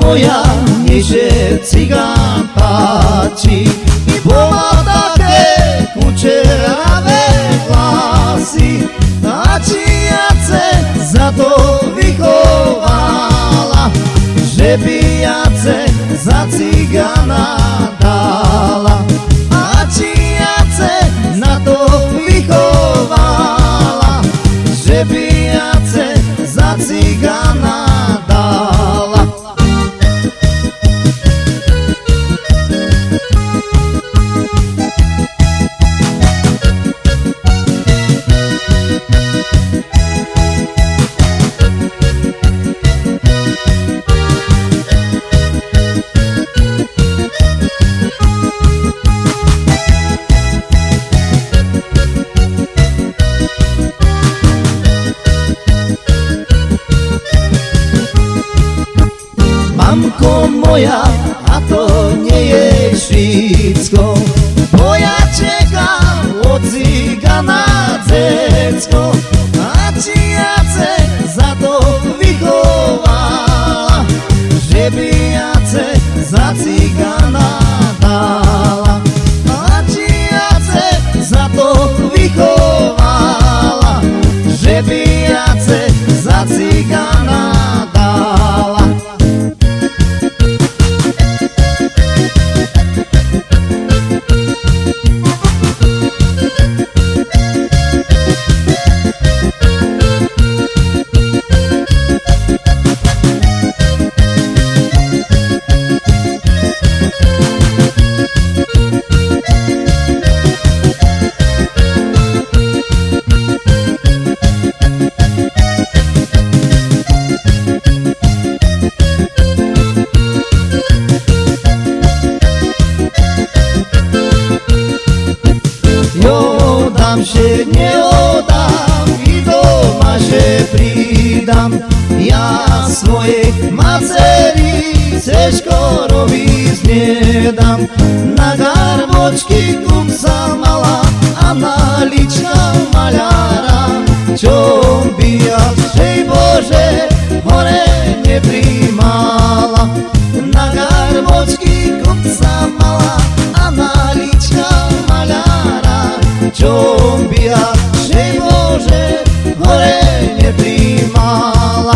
moja, niesie cygan patrzy. I ma takie kuczerawe włosy, a cijace za to wychowała, żeby jace za cygana moja, a to nie jest wszystko Bo ja czekam od cygana dziecko A ci Jacek za to wychowała Żeby Jacek za cygana dala Tam się nie oddam i doma masie pridam Ja swojej maceri ciężko robić nie dam Na garboczki kupca mala, a na liczka malara Ciąg bija, hej Boże, chore nie primala Na garboczki odbija Sve može, more nije primala